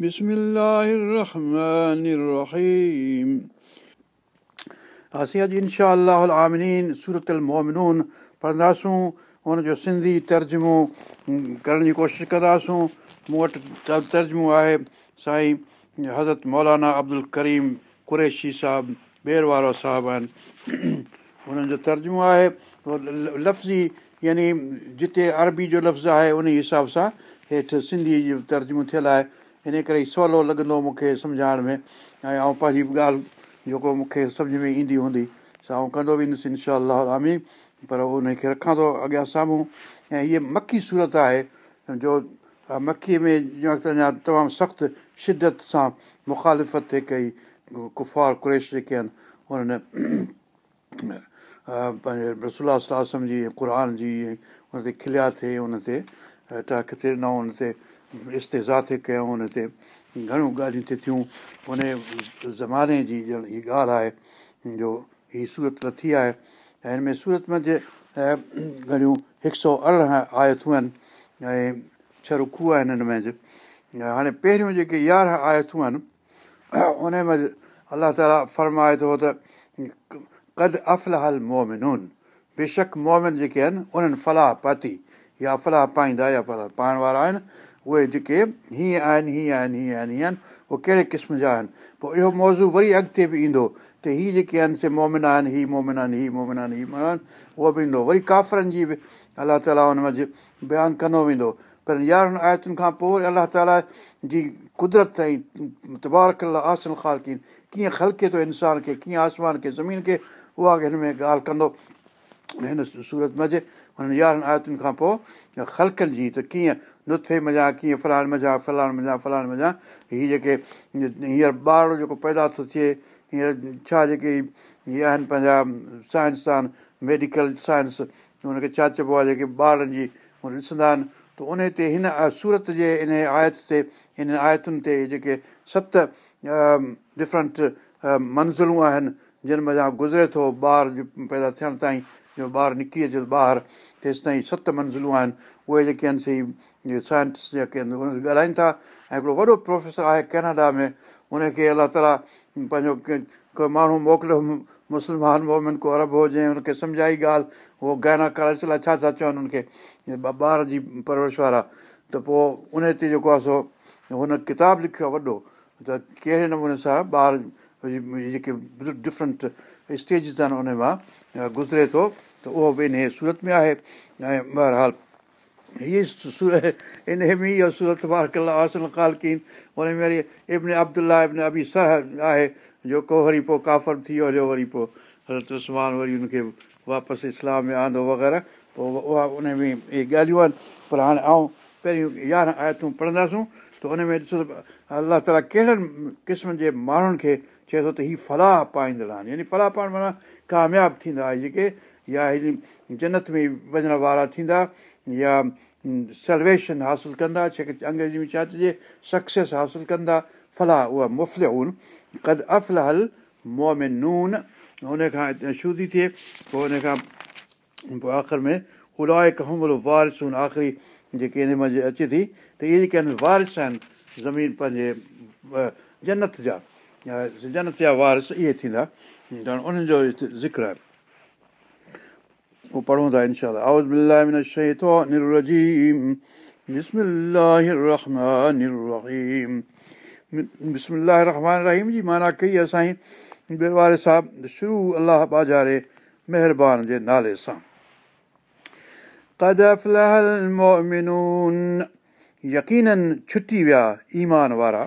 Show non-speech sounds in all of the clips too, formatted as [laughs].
بسم الله الرحمن الرحيم असीं अॼु इनशा आमिनीन सूरत المؤمنون पढ़ंदासूं हुनजो सिंधी तर्जुमो करण जी कोशिशि कंदासूं मूं वटि तर्जुमो आहे साईं हज़रत मौलाना अब्दुल करीम कुरैशी साहिबु ॿेर वारो साहिबु आहिनि हुननि जो तर्जुमो आहे लफ़्ज़ी यानी जिते अरबी जो लफ़्ज़ आहे उन हिसाब सां हेठि सिंधी जो तर्जुमो थियलु आहे ان ڪري سولو لڳندو مون کي سمجهائڻ ۾.۽ پنهنجي به ڳالهه جيڪو مون کي سمجهه ۾ ايندي هوندي سا آئون ڪندو ويندس انشا آمي پر ان کي رکان ٿو اڳيان سامهون. ۽ هيءَ مکي سورت آهي جو مکيءَ ۾ اڃا تمام سخت شدت سان مکالفت ٿئي ڪئي ڪفار ڪريش جيڪي آهن انهن پنهنجي رسولا صلاح جي قر جي هن تي کليا ٿئي هن تي ٽاڪ ٿئي نه هن تي استيزا ٿئي ڪيون هن تي گهڻيون ڳالهيون ٿئي ٿيون. ان زماني جي ڄڻ هيءَ ڳالهه آهي جو هيءَ سورت لٿي آهي ۽ هن ۾ سورت ۾ جي گهڻيون هڪ سؤ ارڙهن آيتون آهن ۽ ڇهه رکو آهن هن ۾. هاڻي پهريون جيڪي يارهن آيتون آهن ان ۾ الله تالا فرمائي ٿو ته ڪد افل هل مومنون بيشڪ مومن جيڪي آهن انهن فلاح پاتي يا فلاح پائيندا يا فلاح پائڻ وارا آهن اهي جيڪي هيئن آهن هيئن آهن هيئن آهن هيئن آهن اهي ڪهڙي قسم جا آهن پوءِ اهو موضوع وري اڳتي به ايندو ته هيءَ جيڪي آهن سي مومن آهن هيءَ مومن آهن هيءَ مومن آهن هيءَ مومن آهن اهو به ايندو وري ڪافرن جي به الله تالا هن ۾ بيان ڪندو ويندو پر يارهن آيتن کان پوءِ الله تالا جي قدرت ۽ تبارڪ آسن خال ڪيئن خلڪي ٿو انسان کي ڪيئن آسمان کي زمين کي اها هن ۾ ڳالهه ڪندو هن سورت مزي هنن يارهن آيتن کان پوءِ خلڪن جي ته ڪيئن نٿي مزا ڪيئن فلاڻ مزا فلاڻ مزا فلاڻ مزا هيءَ جيڪي هينئر ٻار جيڪو پيدا ٿو ٿئي هينئر ڇا جيڪي هيءَ آهن پنهنجا سائنسدان ميڊيڪل سائنس هن کي ڇا چئبو آهي جيڪي ٻارن جي ڏسندا آهن ته ان تي هن سورت جي ان آيت تي هن آيتن تي جيڪي ست ڊفرنٽ منزلون آهن جن مزا گذري ٿو ٻار پيدا ٿيڻ تائين جو ٻار نڪري اچي ٻاهر تيس تائين ست منزلون آهن اهي جيڪي آهن سي سائنٽسٽ جيڪي آهن ان ڳالهائين ٿا. ۽ هڪڙو وڏو پروفيسر آهي ڪينيڊا ۾ هن کي الله تالا پنهنجو ڪو ماڻهو موڪليو مسلمان مومن ڪو ارب هجي هن کي سمجهائي ڳالهه اهو گائنا ڪرائي لاءِ ڇا ٿا چون هن کي ٻار جي پرورش وارا. ته پوءِ ان تي جيڪو آهي سو هن ڪتاب لکيو آهي وڏو. ته ڪهڙي نموني سان ٻار جيڪي ڊفرنٽ سٽيجس آهن ان مان گذري ٿو ته اهو به ان سورت ۾ آهي. ۽ بهرحال هيءَ سور ان ۾ اها سورت وار ڪلا آسن خالڪين هن ۾ وري ابن ابدلا ابن ابي سر آهي جيڪو وري پوءِ ڪافر ٿي ويو هليو وري پوءِ حضرت اسمان وري هن کي واپس اسلام ۾ آندو وغيره. پوءِ اها ان ۾ اهي ڳالهيون آهن. پر هاڻي آئون پهريون يارهن آيتون پڙهنداسون ته ان ۾ ڏسو الله تالا ڪهڙن قسمن جي ماڻهن کي چئي ٿو ته هيءَ فلاح پائيندڙ آهن. يعني فلاح پائڻ معنيٰ ڪامياب ٿيندا جيڪي يا هن جنت ۾ وڃڻ وارا ٿيندا يا سيلويشن حاصل ڪندا جيڪي انگريزي ۾ ڇا چئجي سڪسيس حاصل ڪندا فلاح اها مفت هن ڪد افل هل موهه ۾ نون هن کان شدي ٿئي پوءِ هن کان پوءِ آخر ۾ الائي ڪهملو وارسون آخري جيڪي هن مزي اچي ٿي ته اهي جيڪي آهن وارث آهن زمين پنهنجي جنت جا جنت جا وارث اهي ٿيندا انهن جو ذڪر آهي اهو پڙهون ٿا انشا رهيم جي معنيٰ ڪئي اسان واري صاحب شروع الله بازاري مهرباني نالي سان يڪينن ڇٽي ويا ايمان وارا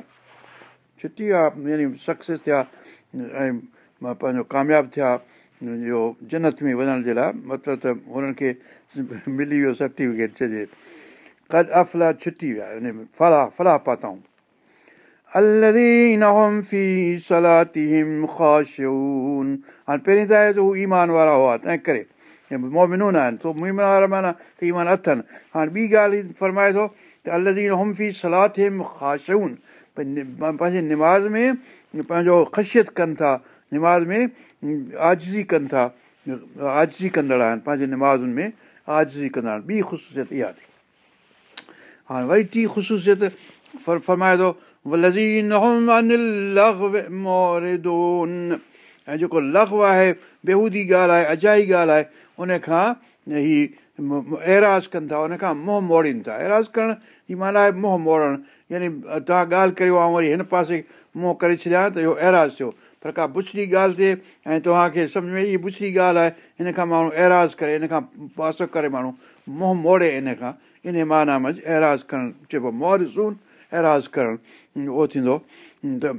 ڇٽي ويا يعني سڪسيس ٿيا ۽ پنهنجو ڪامياب ٿيا اهو جنت ۾ وڃڻ جي لاءِ مطلب ته هنن کي [laughs] ملي ويو سرٽيفڪيٽ چئجي ڪد افلا ڇٽي ويا هن ۾ فلاح فلاح پاتائون في هاڻي پهرين ته آهي ته هو ايمان وارا هئا تنهن ڪري. مومنون آهن تو مومن وارا معنيٰ ته ايمان اٿن. هاڻي ٻي ڳالهه فرمائي ٿو ته الدين هوم صلاح ٿئي خاشون پنهنجي نماز ۾ پنهنجو خشيت ڪن ٿا نماز ۾ آزي ڪن ٿا آزي ڪندڙ آهن پنهنجي نمازن ۾ آزي ڪندا آهن. ٻي خشوسيت اها ٿي. هاڻي وري ٽي خشوسيت فرمائي ٿو ۽ جيڪو لهو آهي بيهودي ڳالهه آهي اجائي ڳالهه آهي ان کان هي ايراز ڪن ٿا ان کان منهن موڙين ٿا. ايراز ڪرڻ جي معنيٰ آهي منهن موڙڻ. يعني توهان ڳالهه ڪريو ۽ وري هن پاسي منهن ڪري ڇڏيان ته اهو ايراز ٿيو پر ڪا بڇڙي ڳالهه ٿئي ۽ توهان کي سمجهه ۾ اها بڇڙي ڳالهه آهي هن کان ماڻهو ايراز ڪري هن کان پاسو ڪري ماڻهو منهن موڙي ان کان. ان معنيٰ ۾ ايراز ڪرڻ چئبو مورسون ايراز ڪرڻ. اهو ٿيندو. ته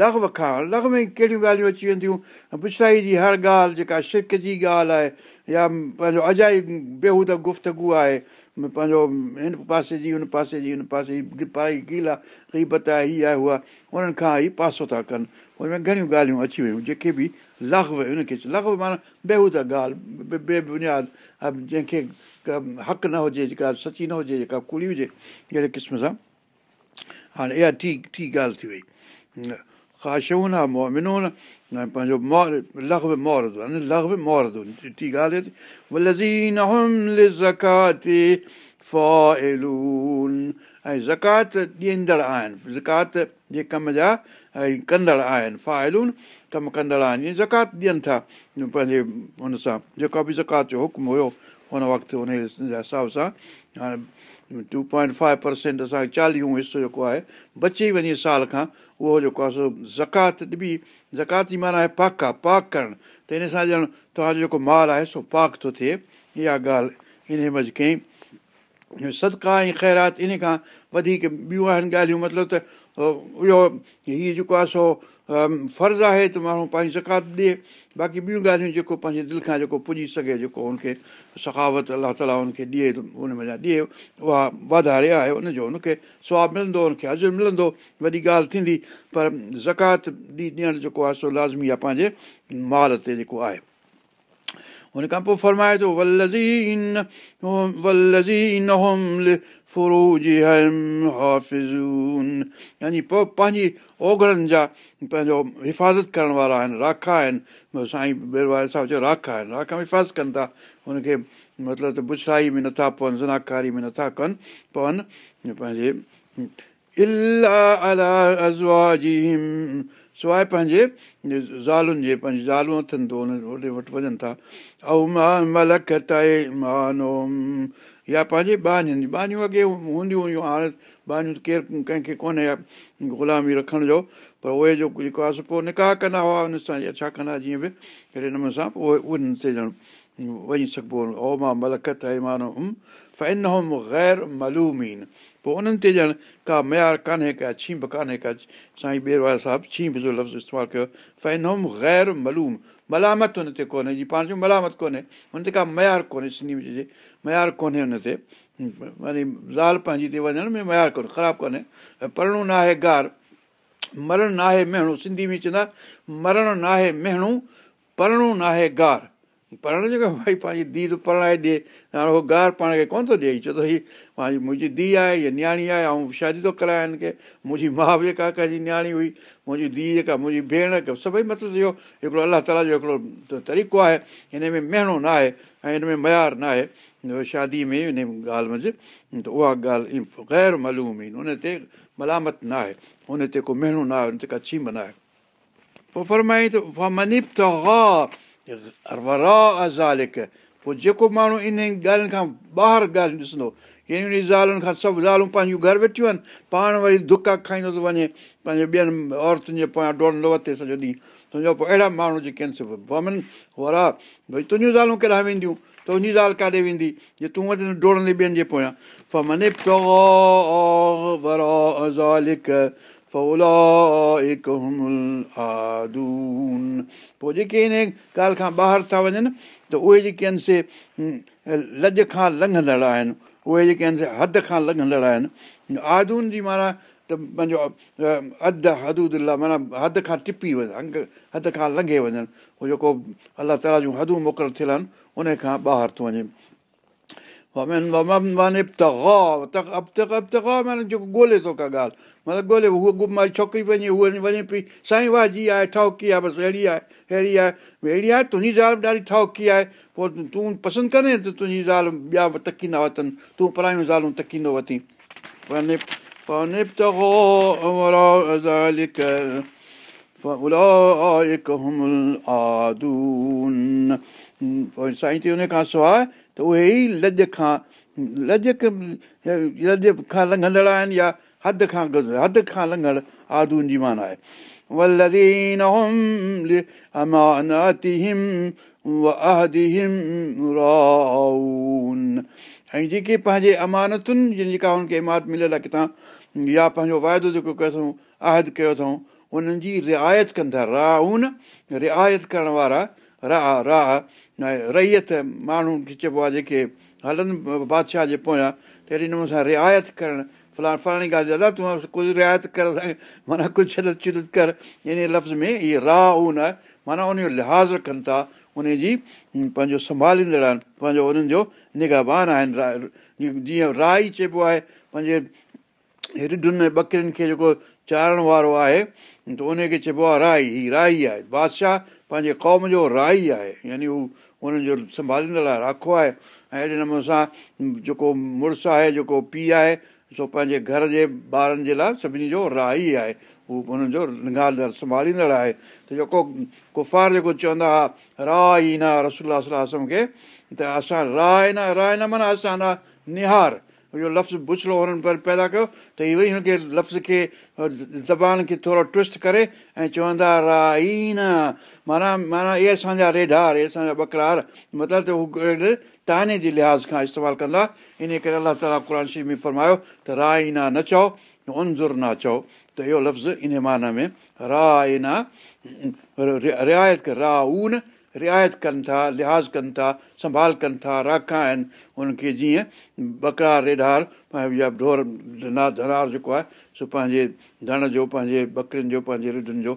لڳو کان لڳ ۾ ڪهڙيون ڳالهيون اچي وينديون؟ بڇڙائي جي هر ڳالهه جيڪا شرڪ جي ڳالهه آهي يا پنهنجو اجائي بيهود گفتگ آهي پنهنجو هن پاسي جي هن پاسي جي هن پاسي جي پائي گيلا غيبت آهي هيءَ آهي اها انهن کان ئي پاسو ٿا ڪن هن ۾ گهڻيون ڳالهيون اچي ويون جيڪي به لڳو هن کي لڳو معنيٰ بيهود ڳالهه بيبنياد جنهن کي ڪا حق نه هجي جيڪا سچي نه هجي جيڪا ڪوڙي هجي اهڙي قسم سان هاڻي اها ٺي ٺي ڳالهه ٿي وئي آهي مومنو نه ۽ پنهنجو ٽي ڳالهه ۽ زڪات ڏيندڙ آهن زڪات جي ڪم جا ۽ ڪندڙ آهن فائلون ڪم ڪندڙ آهن زڪات ڏين ٿا پنهنجي هن سان جيڪو به زڪات جو حڪم هيو هن وقت هن حساب سان هاڻي ٽو پوائنٽ فائيو پرسينٽ اسان کي چاليهو حصو جيڪو آهي بچي وڃي سال کان اهو جيڪو آهي سو زڪات ڏبي. زڪات معنيٰ آهي پاڪ آهي پاڪ ڪرڻ. ته ان سان ڄڻ توهان جو جيڪو مال آهي سو پاڪ ٿو ٿئي. اها ڳالهه ان مز ڪيئين سدڪا ۽ خيرات ان کان وڌيڪ ٻيون آهن ڳالهيون. مطلب ته اهو هيءَ جيڪو آهي سو فرض آهي ته ماڻهو پنهنجي زڪات ڏئي باقي ٻيون ڳالهيون جيڪو پنهنجي دل کان جيڪو پڄي سگهي جيڪو هن کي سکاوت الله تالا هن کي ڏئي ان ۾ ڏئي اها واڌاري آهي ان جو هن کي سواب ملندو هن کي از ملندو وڏي ڳالهه ٿيندي پر زڪات ڏي ڏيڻ جيڪو آهي سو لازمي آهي پنهنجي مال تي جيڪو آهي هن کان پوءِ فرمائي ٿو يعني پوءِ پنهنجي اوگهڙن جا پنهنجو حفاظت ڪرڻ وارا آهن راکا آهن سائين بيرواري صاحب چيو راکا آهن راکا حفاظت ڪن ٿا هن کي مطلب ته بڇائي ۾ نٿا پون زناڪاري ۾ نٿا ڪن پون پنهنجي سواءِ پنهنجي زالن جي پنهنجي زالون اٿن ته هن هوڏي وٽ وڃن ٿا يا پنهنجي جي بانيون اڳي هونديون هيون هاڻي بانيون ڪير ڪنهن کي ڪونهي غلامي رکڻ جو پر اهي جو جيڪو آهي پوءِ نڪاح ڪندا هئا هن سان يا ڇا ڪندا جيئن به اهڙي نموني سان پوءِ انهن تي ڄڻ وڃي سگهبو او مان ملڪت آهي مانو فين هوم غير ملومين پوءِ انهن تي ڄڻ ڪا معيار ڪانهي ڪا ڇيمب ڪانهي ڪا سائين ٻير وارا صاحب ڇيمب جو لفظ استعمال ڪيو فين هوم غير ملوم ملامت هن تي ڪونهي جيئن پاڻ جو ملامت ڪونهي هن تي ڪا معيار ڪونهي سنڌي ۾ چئجي معيار ڪونهي هن تي وري زال پنهنجي تي وڃڻ ۾ معيار ڪونهي خراب ڪونهي پڙهڻو نه آهي گار مرڻ نه آهي ميهڻو سنڌي ۾ چوندا مرڻ نه آهي ميهڻو پڙهڻو نه آهي گار پڙهڻ جيڪو ڀئي پنهنجي ڌيءُ ته پڙهائي ڏئي هاڻي اهو گار پاڻ کي ڪونه ٿو ڏئي. چئي ٿو هيءَ پنهنجي منهنجي ڌيءُ آهي يا نياڻي آهي ۽ شادي ٿو ڪرائي هن کي. منهنجي ماءُ به جيڪا ڪنهن جي نياڻي هئي منهنجي ڌيءُ جيڪا منهنجي ڀيڻ سڀئي مطلب اهو هڪڙو الله تالا جو هڪڙو طريقو آهي. هن ۾ ميهڻو نه آهي ۽ هن ۾ معيار نه آهي. شاديءَ ۾ هن ڳالهه منجهه ته اها ڳالهه غير معلوم ايندي هن تي ملامت نه آهي. هن تي ڪو ميهڻو نه آهي هن تي ڪا ڇيم نه آهي. پوءِ فرمائي ته زالڪ پوءِ جيڪو ماڻهو ان ڳالهين کان ٻاهر ڳالهيون ڏسندو ڪهڙيون زالن کان سڀ زالون پنهنجون گهر ويٺيون آهن پاڻ وري دڪا کائيندو ٿو وڃي پنهنجي ٻين عورتن جي پويان ڊوڙندو ورتي سڄو ڏينهن تنهنجو پوءِ اهڙا ماڻهو جيڪي آهن ورا ڀئي تنهنجيون زالون ڪيڏا وينديون تنهنجي زال ڪاڏي ويندي جي تون وٽ ڊوڙندي ٻين جي پويان پوءِ جيڪي ان ڳالهه کان ٻاهر ٿا وڃن ته اهي جيڪي آهن سي لڄ کان لنگهندڙ آهن اهي جيڪي آهن سي حد کان لنگهندڙ آهن آدون جي معنيٰ ته پنهنجو اڌ حدود معنيٰ حد کان ٽپي وڃن انگ حد کان لنگهي وڃن اهو جيڪو الله تالا جون هدون مقرر ٿيل آهن ان کان ٻاهر ٿو وڃي جيڪو ڳولهي ٿو ڪا ڳالهه مطلب ڳولهي اهو ڇوڪري پنهنجي اها وڃي پئي سائين واهه جي آهي ٺوڪي آهي بس اهڙي آهي اهڙي آهي اهڙي آهي تنهنجي زال ڏاڍي ٺوڪي آهي پوءِ تون پسند ڪندي ته تنهنجي زال ٻيا به تڪي نه ورتن تون پرايون زالون تڪي نه ورتي پوءِ سائين سواءِ ته اهي ئي لڄ کان لڄ لڄ کان لنگهندڙ آهن يا حد کان حد کان لنگهڙ آدون جي معنيٰ آهي ۽ جيڪي پنهنجي امانتن جيڪا هن کي عمارت مليل آهي ڪٿان يا پنهنجو واعدو جيڪو ڪيو اٿئون آهد ڪيو اٿئون انهن جي رعايت ڪندا رائن رعايت ڪرڻ وارا راهه راهه رهيت ماڻهو چئبو آهي جيڪي هلن بادشاهه جي پويان ته اهڙي نموني سان رعايت ڪرڻ فلاڻي فلاڻي ڳالهه دادا تون ڪجهه رعايت ڪر معنيٰ ڪجهه ڇڏت چدت ڪر. ان لفظ ۾ اهي اون آهي. معنيٰ ان جو لحاظ رکن ٿا ان جي پنهنجو سنڀاليندڙ آهن پنهنجو انهن جو نگاهبان آهن. جيئن راهه ئي چئبو آهي پنهنجي رڍن ٻڪرين کي جيڪو چاڙهڻ وارو آهي ته ان کي چئبو آهي رائي. هي رائي آهي بادشاهه پنهنجي قوم جو رائي آهي. يعني هو انهن جو سنڀاليندڙ آهي راکو آهي. ۽ اهڙي نموني سان جيڪو مڙس آهي جيڪو پيءُ آهي سو پنهنجي گهر جي ٻارن جي لاءِ سڀني جو رائي آهي. هو هنن جو ننگال سنڀاليندڙ آهي. ته جيڪو ڪفار جيڪو چوندا هئا نه رسول صلاح کي ته اسان راءِ نه راءِ نه معنيٰ نه نهار. اهو لفظ بڇڙو هنن پر پيدا ڪيو. ته اهو وري هن کي لفظ کي زبان کي ٿورو ٽوسٽ ڪري ۽ چوندا رائي نه معنيٰ معنيٰ اهي اسان جا ريڍار اهي اسان جا بڪرار مطلب ته هو تاني جي لحاظ کان استعمال ڪندا ان ڪري الله تالا قر شريف ۾ فرمايو ته رائي نه چئو انزر نه چئو ته اهو لفظ ان معنيٰ ۾ راءِ نه رعايت را رعايت ڪن ٿا لحاظ ڪن ٿا سنڀال ڪن ٿا راکا آهن ان کي جيئن بڪرار ريڍار يا ڍور ڌنار جيڪو آهي سو پنهنجي ڌڻ جو پنهنجي بڪرين جو پنهنجي رڍن جو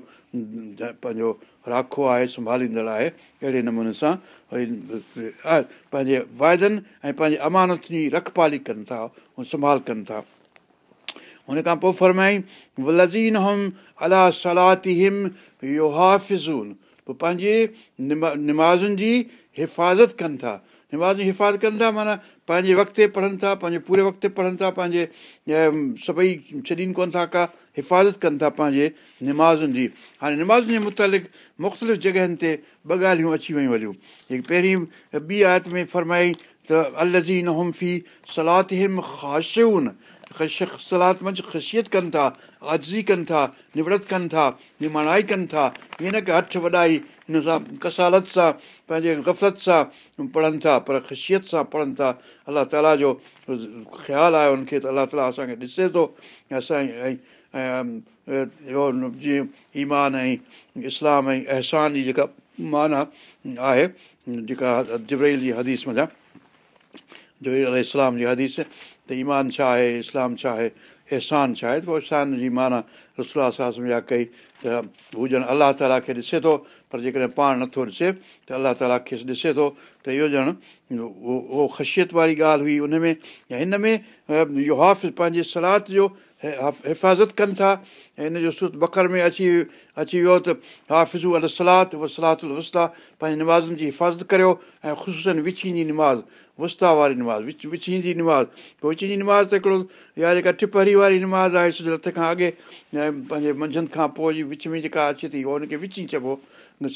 پنهنجو راکو آهي سنڀاليندڙ آهي اهڙي نموني سان وري پنهنجي وائدن ۽ پنهنجي امانت جي رکپالي ڪن ٿا ۽ سنڀال ڪن ٿا هن کان پوءِ فرمائي لزين هم الا سلاتي هم يو هافزون پوءِ پنهنجي نما نمازن جي حفاظت ڪن ٿا نماز جي حفاظت ڪن ٿا معنيٰ پنهنجي وقت تي پڙهن ٿا پنهنجي پوري وقت تي پڙهن ٿا پنهنجي سڀئي ڇڏين ڪونه ٿا ڪا حفاظت ڪن ٿا پنهنجي نمازن جي. هاڻي نمازن جي متالق مختلف جڳهين تي ٻه ڳالهيون اچي ويون وريون جيڪي پهرين ٻي آيت ۾ فرمائي ته الزين همفي سلات هم خاشون سلات منجهه خشيت ڪن ٿا آزي ڪن ٿا نوڙت ڪن ٿا نماڻائي ڪن ٿا. ائين نه ڪه هٿ وڏائي هن سان ڪسالت سان پنهنجي گفلت سان پڙهن ٿا پر خشيت سان پڙهن ٿا. الله تالا جو خيال آهي هن کي ته الله تالا اسان کي ڏسي ٿو. اسان ۽ جيئن ايمان ۽ اسلام ۽ احسان جي جيڪا معنيٰ آهي جيڪا جبرل جي حديث مڃان جو اسلام جي حديث ته ايمان ڇا آهي اسلام ڇا آهي احسان ڇا آهي؟ ته پوءِ احسان جي معنيٰ رسول سان سمجهان ڪئي ته هو ڄڻ الله تالا کي ڏسي ٿو پر جيڪڏهن پاڻ نٿو ڏسي ته الله تالا کيس ڏسي ٿو ته اهو ڄڻ اهو خشيت واري ڳالهه هئي ان ۾ يا هن ۾ اهو حافظ پنهنجي سلاد جو حفاظت ڪن ٿا ۽ هن جو ست بڪر ۾ اچي اچي ويو ته حافظو ال سلات اها سلات وستا پنهنجي نمازن جي حفاظت ڪريو ۽ خشوسن وڇي جي نماز وستا واري نماز وچ وڇي جي نماز. وچ جي نماز هڪڙو يا جيڪا ٽپري واري نماز آهي سڌو هٿ کان اڳي پنهنجي منجهند کان پوءِ وچ ۾ جيڪا اچي ٿي اها هن کي وچي چئبو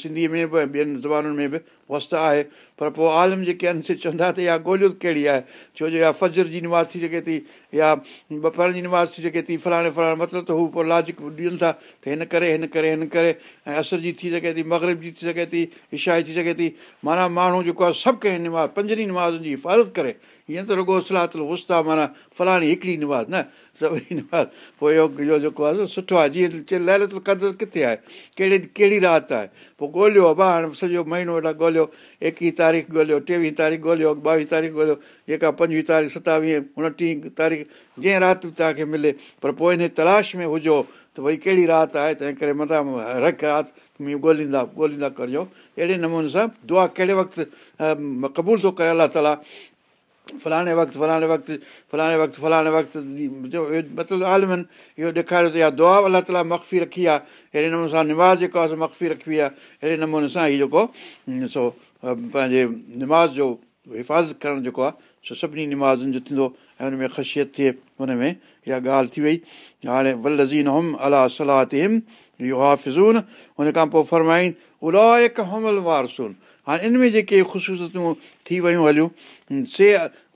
سنڌيءَ ۾ به ٻين زبانن ۾ به وست آهي. پر پوءِ عالم جيڪي آهن سي چوندا ته اها ڳولهيو ڪهڙي آهي؟ ڇو جو اها فجر جي نماز ٿي سگهي ٿي يا بپر جي نماز ٿي سگهي ٿي فلاڻي فلاڻي مطلب ته هو پوءِ لاجڪ ڏين ٿا ته هن ڪري هن ڪري هن ڪري ۽ اثر جي ٿي سگهي ٿي مگرب جي ٿي سگهي ٿي اشائي ٿي سگهي ٿي. معنيٰ ماڻهو جيڪو آهي سڀ ڪنهن نماز پنجن نمازن جي حفاظت ڪري. هيئن ته رڳو سلات وستا معنيٰ فلاڻي هڪڙي نماز نه سڀئي نماز پوءِ اهو اهو جيڪو آهي سٺو آهي. جيئن لهلت قدر ڪٿي آهي؟ ڪهڙي ڪهڙي رات آهي؟ پوءِ ڳولهيو آهي هاڻي سڄو مهينو ويٺا ڳولهيو. ايڪويهه تاريخ ڳولهيو ٽيويهه تاريخ ڳولهيو ٻاويهه تاريخ ڳولهيو جيڪا پنجويهه تاريخ ستاويهه اڻٽيهه تاريخ جنهن رات به توهان کي ملي. پر پوءِ هن تلاش ۾ هجو ته ڀئي ڪهڙي رات آهي تنهن ڪري مٿان رک رات ڳولهيندا ڳولهيندا ڪرجو. اهڙي نموني سان دعا ڪهڙي وقت قبول ٿو ڪري الله تالا فلاڻي وقت فلاڻي وقت فلاڻي وقت فلاڻي وقت مطلب عالمن اهو ڏيکاريو ته اها دعا الله تالا مخفي رکي آهي اهڙي نموني سان نماز جيڪو آهي مخفي رکي آهي اهڙي نموني سان هيءُ جيڪو سو پنهنجي نماز جو حفاظت ڪرڻ جيڪو آهي سڀني نمازن جو ٿيندو ۽ هن ۾ خشيت ٿئي هن ۾ اها ڳالهه ٿي وئي هاڻي ولزين هم الا صلاح تي هم اهو هافزون هن کان پوءِ فرمائين الايڪ همل وارسون هاڻي ان ۾ جيڪي خشوسيتون ٿي ويون هليون. سي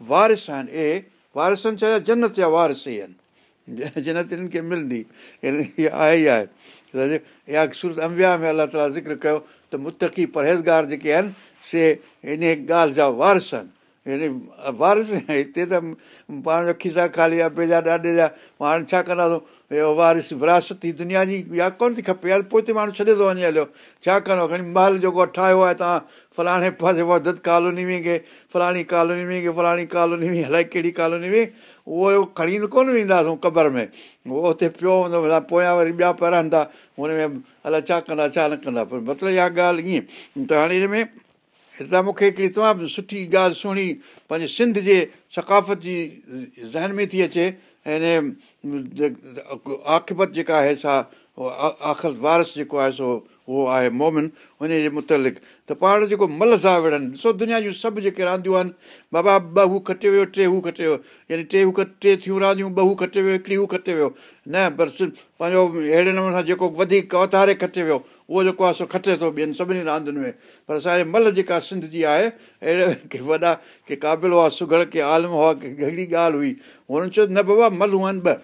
وارث آهن اي وارثن چيو جنت جا وارث ئي آهن. [laughs] جنت هنن کي ملندي. اها آهي ئي آهي. اها سورت امبيا ۾ الله تالا ذڪر ڪيو ته متقي پرهيزگار جيڪي آهن سي ان ڳالهه جا وارث آهن وارث [laughs] هتي ته پاڻ جو کسا خالي آهي پنهنجا ڏاڏي جا هاڻي ڇا ڪنداسين؟ اهو وارث وراستي دنيا جي اها ڪونه ٿي کپي يار پوءِ هتي ماڻهو ڇڏي ٿو وڃي هليو. ڇا ڪندو کڻي مهل جيڪو ٺاهيو آهي توهان فلاڻي پاسي ودت ڪالوني ۾ ڪي فلاڻي ڪالوني ۾ ڪي فلاڻي ڪالوني ۾ الائي ڪهڙي ڪالوني ۾؟ اهو کڻي ڪونه وينداسين قبر ۾. اهو هتي پيو هوندو پويان وري ٻيا پهرن ٿا هن ۾ الائي ڇا ڪندا ڇا نه ڪندا پر مطلب اها ڳالهه ائين. ته هاڻي هن ۾ هتان مون کي هڪڙي تمام سٺي ڳالهه سهڻي پنهنجي سنڌ جي سڪافت جي ذهن ۾ ٿي اچي. ۽ آخبت جيڪا آهي سا آخر وارث جيڪو آهي سو اهو آهي مومن ان جي مطلق. ته پاڻ جيڪو مهل ٿا وڙهن ڏسو دنيا جون سڀ جيڪي رانديون آهن بابا ٻه هو کٽي ويو ٽي هو کٽي ويو. يعني ٽي هو ٽي ٿيون رانديون ٻه هو کٽي ويو هڪڙي هو کٽي ويو. نه پر پنهنجو اهڙي نموني سان جيڪو وڌيڪ وڌاري کٽي ويو اهو جيڪو آهي سو کٽي ٿو ٻين سڀني راندين ۾. پر اسان جي مهل جيڪا سنڌ جي آهي اهڙي ڪي وڏا ڪي قابل هئا سگهڙ ڪي عالم هئا ڪه اهڙي ڳالهه هئي هنن چيو نه بابا ملون آهن ٻه.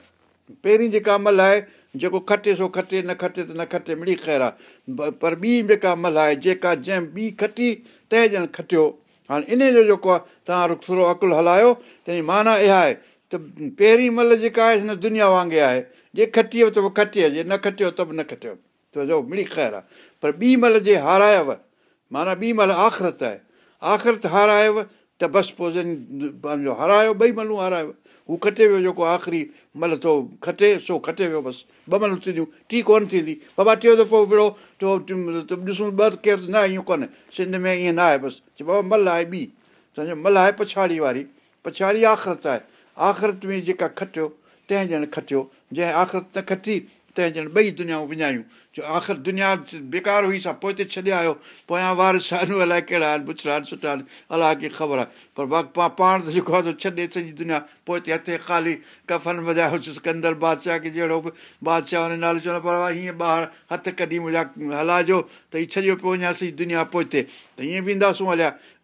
پهرين جيڪا مهل آهي جيڪو کٽي سو کٽي نه کٽي ته نه کٽي مڙي خير آهي پر ٻي جيڪا مهل آهي جيڪا جنهن ٻي کٽي تنهن ڄڻ کٽيو. هاڻي ان جو جيڪو آهي توهان ٿورو عقل هلايو ته معنيٰ اها آهي ته پهرين مهل جيڪا آهي هن دنيا وانگر آهي. جي کٽيو ته پوءِ کٽي جي نه کٽيو ته به نه کٽيو ته جو مڙي خير آهي پر ٻي مهل جي هارايو معنيٰ ٻي مهل آخرت آهي آخرت هارايو ته بس پوءِ جن پنهنجو هارايو ٻئي ملون هارايو هو کٽي ويو جيڪو آخري مهل ٿو کٽي سو کٽي ويو بس ٻه ملون ٿينديون ٽي ڪونه ٿيندي بابا ٽيون دفعو وڙهو ڏسون ٻه ڪير نه ائين ڪونهي سنڌ ۾ ائين نه آهي بس چئي بابا مهل آهي ٻي سمجهو مهل آهي پڇاڙي واري پڇاڙي آخرت آهي آخرت ۾ جيڪا کٽيو تنهن ڄڻ کٽيو جنهن آخرت نه کٽي تنهن ڄڻ ٻئي دنيائون وڃايون جو آخر دنيا بيڪار هئي سا پوءِ هتي ڇڏي آيو پويان وار سانو الائي ڪهڙا آهن بڇڙا آهن سٺا آهن الله کي خبر آهي. پر با پاڻ ته جيڪو آهي ڇڏي سڄي دنيا پوءِ هتي هٿي خالي ڪفن وڄايو سڪندر بادشاهه کي جهڙو به بادشاهه هن نالو چوندو پر هيئن ٻاهر هٿ ڪڍي منهنجا هلائجو ته هيءَ ڇڏيو پيو وڃان سڄي دنيا پوءِ هتي ته ائين به اينداسون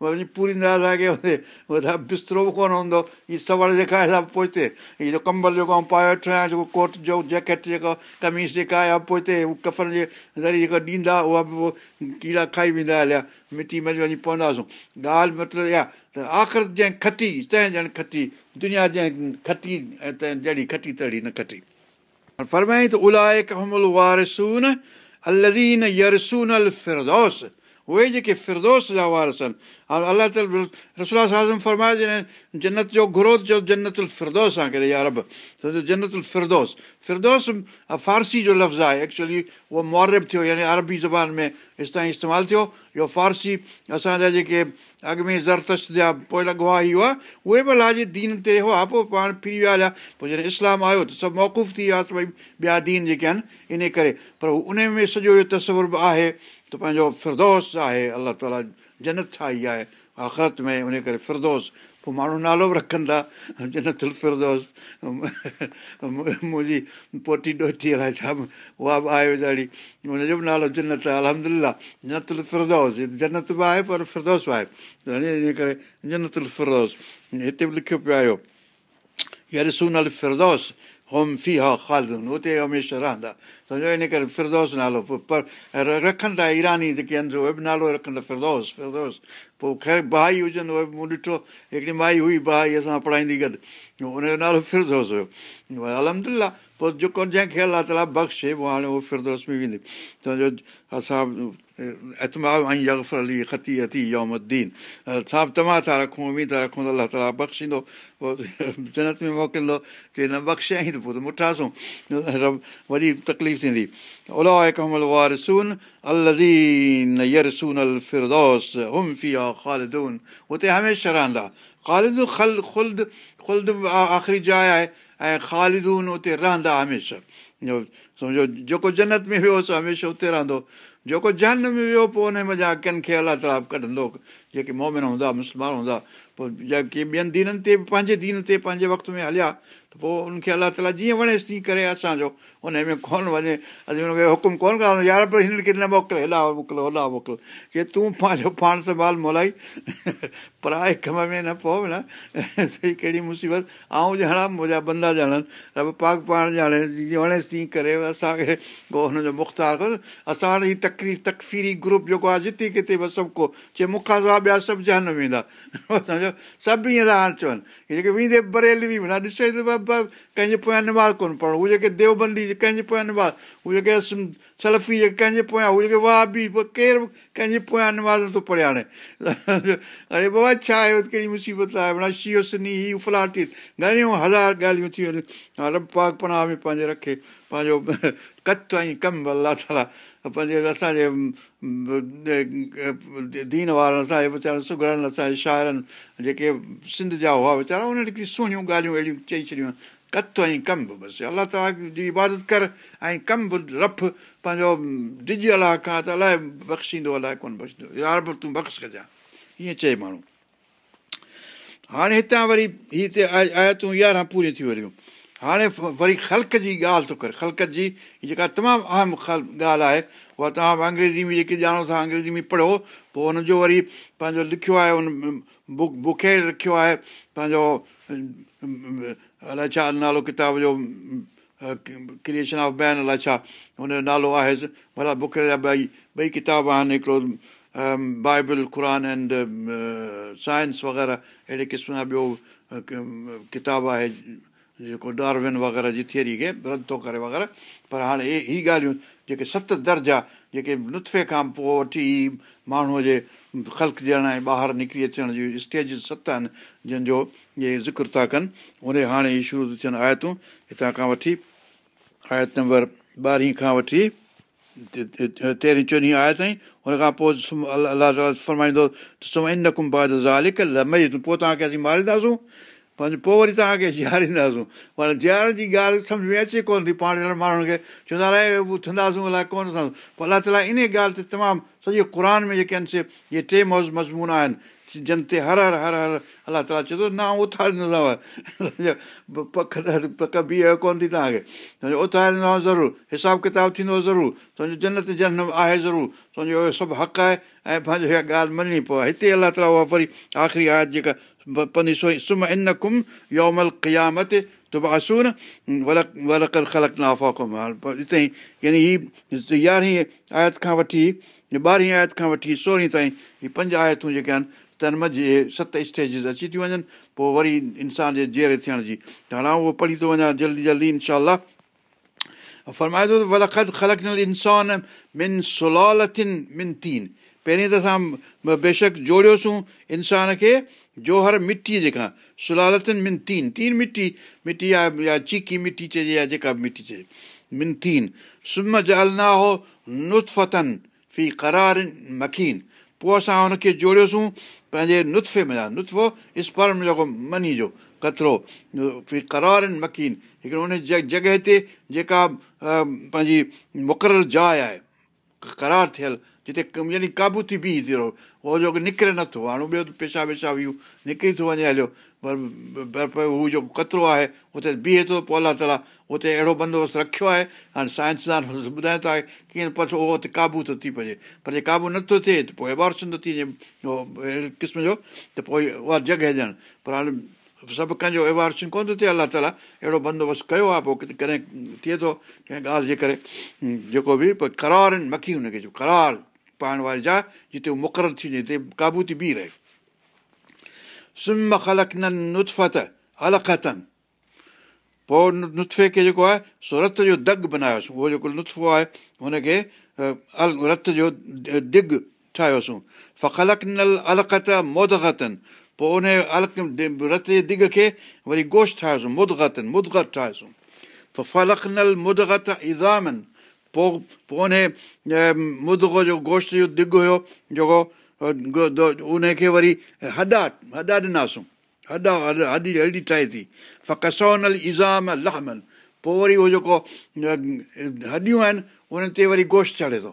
وڃي پوريندا اسان کي هتي بسترو به ڪونه هوندو هيءَ سوڙ جيڪا آهي پوءِ هتي هيءَ جو ڪمبل جيڪو پائي ويٺو آهيان جيڪو ڪوٽ جو جيڪيٽ جيڪو قميص جيڪا آهي پوءِ هتي ڪفن جي ذريعي جيڪو ڏيندا اها به پوءِ ڪيڙا کائي ويندا هليا مٽي ۾ وڃي پونداسين ڳالهه مطلب اها ته آخر جنهن کٽي تنهن ڄڻ کٽي دنيا جنهن کٽي ۽ تنهن جهڙي کٽي تڙي نه کٽي فرمائي ته الائي ڪهمل وارسون الدين يرسون ال فردوس اهي جيڪي فردوس جا وارث آهن هاڻي الله تال رسول سازم فرمائي جڏهن جنت جو گهرو چيو ال فردوس آهي ڪهڙي يا رب سمجهو جنت ال فردوس فردوس فارسي جو لفظ آهي ايڪچوئلي اهو مئارب ٿيو يعني عربي زبان ۾ استائين استعمال ٿيو اهو فارسي اسان جا جيڪي اڳ ۾ زرتش جا پوءِ آهي اهي به الله جي دين تي هئا پوءِ پاڻ ڦري ويا هليا پوءِ جڏهن اسلام آيو ته سڀ موقف ٿي ويا ڀئي ٻيا دين جيڪي آهن ان ڪري پر ان ۾ سڄو اهو تصور به آهي ته پنهنجو فردوس آهي الله تالا جنت ٺاهي آهي آخرت ۾ ان ڪري فردوس پوءِ ماڻهو نالو به رکن ٿا جنتل فردوس منهنجي پوٽي ڏوهٽي الائي ڇا اها به آهي ويچاري هن جو به نالو جنت آهي الهمدلا جنتل فردوس جنت به آهي پر فردوس به آهي ته جنتل فردوس هتي به لکيو پيو آيو يرسون ال فردوس هوم في ها خالدون اتي هميشه رهندا سمجهو ان ڪري فردوس نالو پوءِ پر رکن ٿا ايراني جيڪي آهن اهي به نالو رکن ٿا فردوس فردوس پوءِ خير ڀائي هجن اهي مون ڏٺو هڪڙي مائي هئي ڀائي اسان پڙهائيندي گڏ هن جو نالو فردوس هيو الهمدلا پوءِ جيڪو جنهن کي الله تالا بخشي پوءِ هاڻي اهو فردوس ۾ ويندي سمجهو اسان ايتمام ۽ يگفر علي خطي اتي يومدين به توهان ٿا رکون اميد ٿا رکون ته الله تالا بخشيندو پوءِ جنت ۾ موڪليندو ڪه نه بخشيئين ته پوءِ ته مٺاسون وڏي تڪليف ٿيندي الامل وارسون الزين يرسون ال فردوس آ خالدون هتي هميشه رهندا خالد خل خلد خلد آخري جاءِ آهي ۽ خالدون اتي رهندا هميشه سمجهو جيڪو جنت ۾ ويو سو هميشه اتي رهندو جيڪو جنهن ۾ ويو پوءِ هن مزا ڪنهن کي الله تالا ڪڍندو. جيڪي مومن هوندا مسلمان هوندا پوءِ جيڪي ٻين دينن تي پنهنجي دين تي پنهنجي وقت ۾ هليا ته پوءِ ان کي الله تالا جيئن وڻيس تيئن ڪري اسان جو. ان ۾ ڪونه وڃي؟ اڄ هن کي حڪم ڪونه ڪرڻ يار پر هن کي نه موڪل هيڏا موڪل هوڏا موڪل. ڪه تون پنهنجو پاڻ سنڀال مولائي. [laughs] پر آهي ڪم ۾ نه پئو نه. [laughs] ڪهڙي مصيبت؟ آئون ڄاڻان منهنجا بندا ڄاڻن. رب پاڪ پاڻ ڄاڻي جيئن وڻيس تيئن ڪري. اسان کي هن جو مختار ڪر. اسان وٽ هيءَ تڪري تڪفيري گروپ جيڪو آهي جتي ڪٿي به سڀ ڪو. چئي مون کان سواءِ ٻيا سڀ جنهن ويندا [laughs] اسان جو سڀ ائين ٿا هاڻي چون جيڪي ويندي بريلي به ڏسي ته ڪنهن جي پويان نماز ڪونه پڙهو اهي جيڪي ديوبندي ڪنهن جي پويان نماز اهي جيڪي سلفي جيڪي ڪنهن جي پويان واهه به ڪير ڪنهن جي پويان نماز نٿو پڙهي هاڻي اري بابا ڇا آهي ڪهڙي مصيبت آهي معنيٰ شيئو سني هيءَ فلاٽي گهڻيون هزار ڳالهيون ٿي وڃن رب پاڪ پناهه ۾ پنهنجي رکي پنهنجو ڪچ ۽ ڪم الله تالا پنهنجي اسان جي دين وارن ويچارن سگڙن اسان جي شاعرن جيڪي سنڌ جا هئا ويچارا انهن هڪڙي سهڻيون ڳالهيون اهڙيون چئي ڇڏيون ڪت ۽ ڪم به بس الله تالا جي عبادت ڪر ۽ ڪم رف پنهنجو ڊڄ الله کان ته الائي بخشيندو الائي ڪونه بخشيندو يار به تون بخش ڪجانءِ ائين چئي ماڻهو هاڻي هتان وري هيءَ هتي آيا تون يارهن پوريون ٿي وريون هاڻي وري خلق جي ڳالهه ٿو ڪري. خلق جي جيڪا تمام اهم ڳالهه آهي اها توهان انگريزي ۾ جيڪي ڄاڻو ٿا انگريزي ۾ پڙهو پوءِ هن جو وري پنهنجو لکيو آهي هن بڪ بکي رکيو آهي پنهنجو الائي ڇا نالو ڪتاب جو ڪرئيشن آف بين الائي ڇا هن جو نالو آهي ڀلا بکي جا ٻئي ٻئي ڪتاب آهن هڪڙو بائيبل قر اينڊ سائنس وغيره اهڙي قسم جا ٻيو ڪتاب آهي جيڪو ڊارون وغيره جي ٿيري کي رد ٿو ڪري وغيره پر هاڻي هي هيءَ ڳالهيون جيڪي ست درجا جيڪي نتفي کان پوءِ وٺي ماڻهوءَ جي خلق ڏيڻ ۽ ٻاهر نڪري اچڻ جي اسٽيج ست آهن جنهن جو اهي ذڪر ٿا ڪن ان هاڻي ئي شروع ٿين آيتون هتان کان وٺي آيت نمبر ٻارهين کان وٺي تيرهين چوڏهين آيا تائين هن کان پوءِ الله تالا فرمائيندو ان ڪمباد زالڪ لمئي پوءِ توهان کي اسين مارينداسون پنهنجو پوءِ وري توهان کي جيئارينداسون پر جيئارڻ جي ڳالهه سمجهه ۾ اچي ڪونه ٿي پاڻ ماڻهن کي چوندا رهي اٿنداسون الائي ڪونه پوءِ الله تالا ان ڳالهه تي تمام سڄي قر ۾ جيڪي آهن سي اهي ٽي موج مضمون آهن جن تي هر هر هر هر الله تالا چئي ٿو نه اٿاريندوسانو. پک پڪ بيهه ڪونه ٿي توهان کي. سمجهو اٿاريندو ضرور حساب ڪتاب ٿيندو ضرور سمجهو جنت جنم آهي ضرور سمجهو اهو سڀ حق آهي ۽ پنهنجو اها ڳالهه مڃڻي پئي هتي الله تالا اها وري آخري آيت جيڪا پنهنجي سوئي سم ان ڪم يومل قيامت ولڪ ولڪل خلق نافاڪم هتي ئي يعني هيءَ يارهين آيت کان وٺي ٻارهين آيت کان وٺي سورهين تائين هيءَ پنج آيتون جيڪي آهن تن جي ست سٽيجس اچي ٿيون وڃن پوءِ وري انسان جي جير ٿيڻ جي ته هاڻي اهو پڙهي ٿو وڃان جلدي جلدي انشا فرمائي ٿو ولکد خلق انسان من سلالٿن من تين پهرين ته اسان بيشڪ جوڙيوسين انسان کي جوهر مٽيءَ جيڪا سلالتن من تين. تين مٽي مٽي آهي يا چيڪي مٽي چئجي يا جيڪا به مٽي چئجي من تين. سم جلنا هو نتفتن في ڪرار مکين پوءِ اسان هن کي جوڙيوسين پنهنجي نتفي ۾ نتفو سپرم جيڪو مني جو. ڪترو في ڪرار مکين هڪڙو ان جڳهه تي جيڪا پنهنجي مقرر جاءِ آهي ڪرار ٿيل جتي يعني قابو ٿي بيهه ٿي رهو اهو جيڪو نڪري نٿو هاڻي ٻيو پيشاب ويشاب اهو نڪري ٿو وڃي هليو پر پر هو جيڪو ڪترو آهي اتي بيهي ٿو پوءِ الله تالا اتي اهڙو بندوبست رکيو آهي هاڻي سائنسدان ٻڌائي ٿا ڪيئن پڇو اهو اتي قابو ٿو ٿي پئي پر جي قابو نٿو ٿئي ته پوءِ ايبارشن ٿو ٿي وڃي اهڙي قسم جو ته پوءِ اها جڳهه ڏيڻ پر هاڻي سڀ ڪنهن جو ايوارشن ڪونه ٿو ٿئي الله تالا اهڙو بندوبست ڪيو آهي پوءِ ڪٿي ڪڏهن ٿئي ٿو ڪنهن ڳالهه جي ڪري جيڪو به ڪرار آهن مکي هن کي ڪرار پائڻ واري جاءِ جتي مقرر ٿي وڃي هتي قابو ٿي بيهه رهي. سم خلڪنن نتفت الکتن پوءِ جيڪو آهي رت جو دگ بنايوسين. هن کي جو دگ ٺاهيوسين. فلڪ نل الکت مودگتن. پوءِ ان جي کي وري نل مدگت ازامن پوءِ پوءِ ان مدگو جو گوشت جو دگ هيو جيڪو ان کي وري هڏا هڏا ڏناسون هڏا هڏي هڏي ٺاهي ٿي فسونل ازام لهمن پوءِ وري اهو جيڪو هڏيون آهن ان تي وري گوشت چڙهي ٿو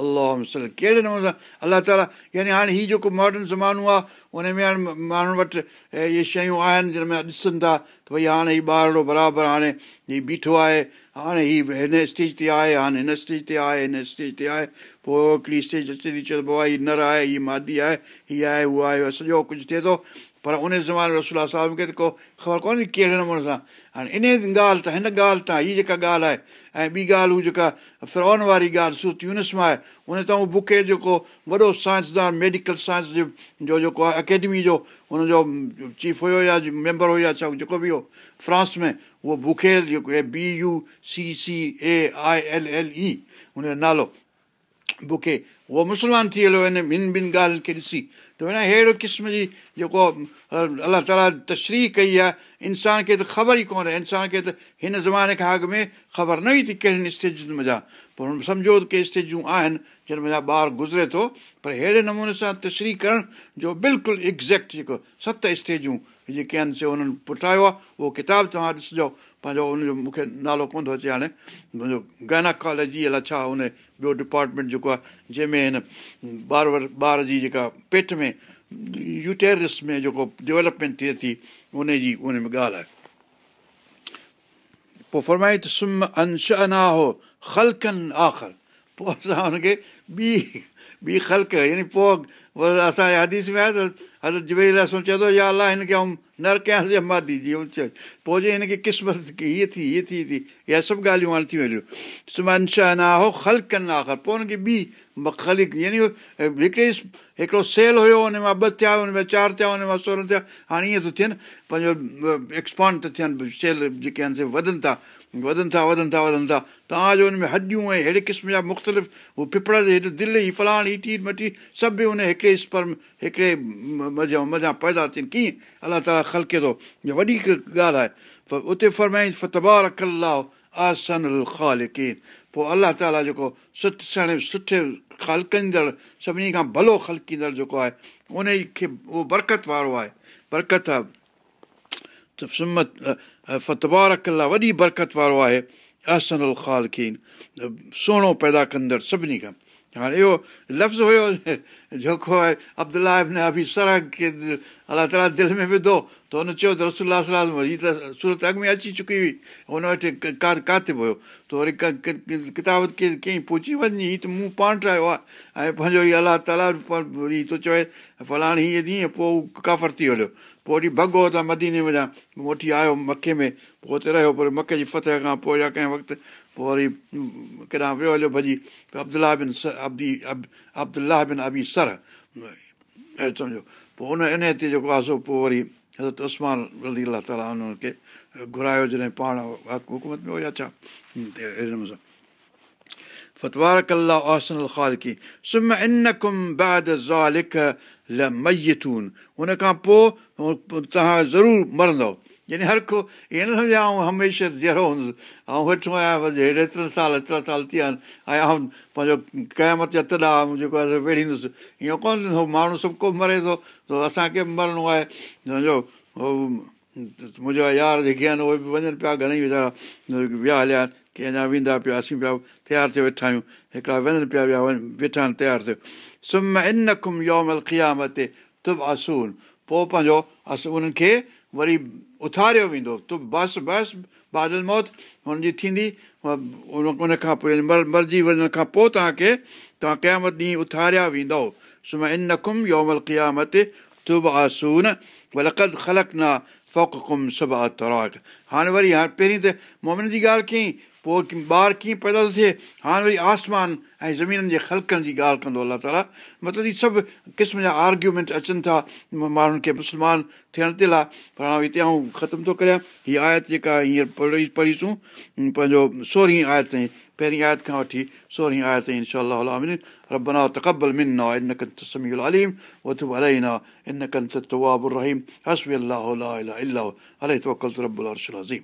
الله ڪهڙي نموني سان؟ الله تالا يعني هاڻي هيءُ جيڪو ماڊرن زمانو آهي ان ۾ هاڻي ماڻهن وٽ اهي شيون آهن جن ۾ ڏسن ٿا ته ڀئي هاڻي هيءُ ٻارڙو برابر هاڻي هيءُ بيٺو آهي هاڻي هيءُ هن اسٽيج تي آهي هاڻي هن اسٽيج تي آهي هن اسٽيج تي آهي پوءِ هڪڙي اسٽيج اچي ٿي چئبو آهي هيءُ نر آهي هيءَ مادي آهي هيءَ آهي اها آهي سڄو ڪجهه ٿئي ٿو پر ان زماني رسول صاحب کي ته ڪو خبر ڪونهي ڪهڙي نموني سان. هاڻي ان ڳالهه ته هن ڳالهه تان هيءَ جيڪا ڳالهه آهي ۽ ٻي ڳالهه هو جيڪا فرون واري ڳالهه سورت يونس مان آهي ان تان اهو بڪي جيڪو وڏو سائنسدان ميڊيڪل سائنس جو جيڪو آهي اڪيڊمي جو هن جو چيف هيو يا ميمبر هيو يا ڇا جيڪو به هو فرانس ۾ اهو بکي جيڪو B U C C A I L L E هن جو نالو بکي اهو مسلمان ٿي هليو هن ٻن ٻن ڳالهين کي ڏسي معنيٰ اهڙو قسم جي جيڪو الله تالا تشري ڪئي آهي انسان کي ته خبر ئي ڪونهي انسان کي ته هن زماني کان اڳ ۾ خبر نه هئي ٿي ڪهڙين سٽيجن مزا پر سمجهو ته ڪي سٽيجون آهن جن مزا ٻار گذري ٿو پر اهڙي نموني سان تشري ڪرڻ جو بلڪل ايگزيڪٽ جيڪو ست سٽيجون جيڪي آهن سي هنن پٽايو آهي اهو ڪتاب توهان ڏسجو پنهنجو هن جو مون کي نالو ڪونه ٿو اچي هاڻي منهنجو گايناڪولاجي الائي ڇا هن ٻيو ڊپارٽمينٽ جيڪو آهي جنهن ۾ هن ٻار ٻار جي جيڪا پيٽ ۾ يوٽيرس ۾ جيڪو ڊولپمينٽ ٿئي ٿي ان جي ان ۾ ڳالهه آهي پوءِ فرمائي ته سم انش انا هو خلڪن آخر پوءِ اسان هن کي ٻي ٻي خلق يعني پوءِ حديث ۾ آهي ته حضرت جبي لاءِ سوچي ٿو يا الله هن کي ۽ نر ڪيانس مادي جي پوءِ جي هن کي قسمت هيءَ ٿي هيءَ ٿي ٿي اها سڀ ڳالهيون هاڻي ٿي وڃيون سمن شاهه نا هو خلڪن آخر پوءِ هن کي ٻي خلق يعني هڪڙي هڪڙو سيل هيو هن مان ٻه ٿيا هن ۾ چار ٿيا هن مان سورهن ٿيا هاڻي ائين ٿو ٿين پنهنجو ايڪسپانڊ ٿا ٿين سيل جيڪي آهن سي وڌن ٿا. وڌن ٿا وڌن ٿا وڌن ٿا. توهان جو هن ۾ هڏيون ۽ اهڙي قسم جا مختلف جي هيٺ دل ئي فلاڻ ئي ٽيٽ مٽي سڀ هن هڪڙي سپرم هڪڙي مزا مزا پيدا ٿين. ڪيئن؟ الله تالا خلڪي ٿو. اها وڏي ڳالهه آهي. اتي ڪلاهه آسن خالڪين پوءِ الله تالا جيڪو سٺ سهڻي سٺي خلڪندڙ سڀني کان ڀلو خلڪيندڙ جيڪو آهي ان کي اهو برڪت وارو آهي. برڪت آهي. ته سمت فتبار ڪلاهه وڏي برڪت وارو آهي ال خالڪين. سهڻو پيدا ڪندڙ سڀني کان. هاڻي اهو لفظ هيو جيڪو آهي ابدلا ابي سر کي الله تالا دل ۾ وڌو ته هن چيو ته رسولا صلاح هيءَ ته سورت اڳ ۾ اچي چڪي هئي. هن وٽ ڪا ڪاتب هيو. ته وري ڪتاب ڪي ڪيئن پهچي وڃي هيءَ ته مون پاڻ ٺاهيو آهي ۽ پنهنجو هيءَ الله تالا هيءَ ٿو چوي فلاڻي هيئن تيئن پوءِ ڪافر ٿي هليو. پوءِ وري ڀڳو ته مديني وڃان وٺي آيو مڪي ۾. پوءِ هتي رهيو پر مڪي جي فتح کان پوءِ يا ڪنهن وقت پوءِ وري ڪيڏانهن ويو هليو ڀڄي. ابدلا بن ابدي ابدلا بن ابي سر گهرايو جڏهن پاڻ حڪومت ۾ هئا ڇا توهان ضرور مرندو يعني هر ڪو ائين نه سمجهان آئون هميشه جهڙو هوندس ۽ ويٺو آهيان هيترا سال ايترا سال ٿي ويا آهن ۽ پنهنجو قيامت جا تڏا جيڪو آهي ويڙيندس ائين ڪونه ٿيندو ماڻهو سڀ ڪو مري ٿو ته اسان کي به مرڻو آهي سمجهو منهنجا يار جيڪي آهن اهي به وڃن پيا گهڻيئي ويچارا ويا هليا آهن ڪه اڃا ويندا پيا اسين پيا تيار ٿيو ويٺا آهيون هڪڙا وڃن پيا ويا ويٺا آهن تيار ٿيو سم ان کم يومل قيامت تب آسون پوءِ پنهنجو اس انهن کي وري اٿاريو ويندو ت بس بس بادل موت هن جي ٿيندي ان کان پوءِ مر مرجي وڃڻ کان پوءِ توهان کي توهان قيامت ڏينهن اٿاريا ويندو سم ان کم يومل قيامت تب آسون ولقد خلق نه فوق ڪم تراڪ هاڻي وري هاڻي پهرين ته مومن جي ڳالهه ڪيئين पोइ ॿारु कीअं पैदा थो थिए हाणे वरी आसमान ऐं ज़मीननि जे ख़लकनि जी ॻाल्हि कंदो अलाह ताला मतिलबु हीअ सभु क़िस्म जा आर्ग्यूमेंट अचनि था माण्हुनि खे मुस्लमान थियण ते लाइ पर हाणे हिते आऊं ख़तमु थो करियां हीअ आयत जेका हींअर पढ़ी पढ़ीसूं पंहिंजो सोरहीं आयत ताईं पहिरीं आयत खां वठी सोरहीं आयत ताईं इनशा ربنا تقبل منا انك انت السميع العليم وتب علينا انك انت التواب الرحيم حسبي الله لا اله الا هو عليه توكلت رب العرش العظيم